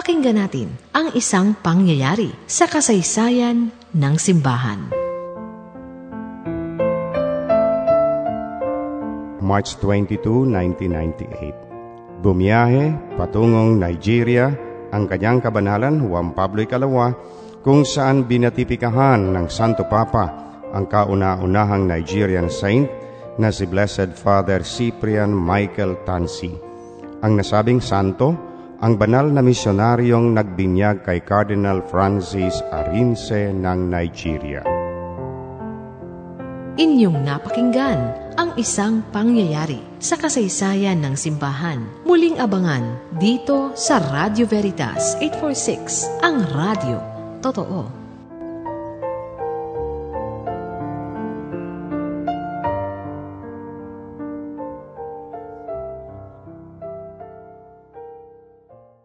Pakinggan natin ang isang pangyayari sa kasaysayan ng simbahan. March 22, 1998. Bumiyahe patungong Nigeria ang kanyang kabanalan Juan Pablo Ikalawa kung saan binatipikahan ng Santo Papa ang kauna-unahang Nigerian saint na si Blessed Father Cyprian Michael Tansi. Ang nasabing santo, ang banal na misyonaryong nagbinyag kay Cardinal Francis Arinze ng Nigeria. Inyong napakinggan ang isang pangyayari sa kasaysayan ng simbahan. Muling abangan dito sa Radio Veritas 846, ang radio. Totoo.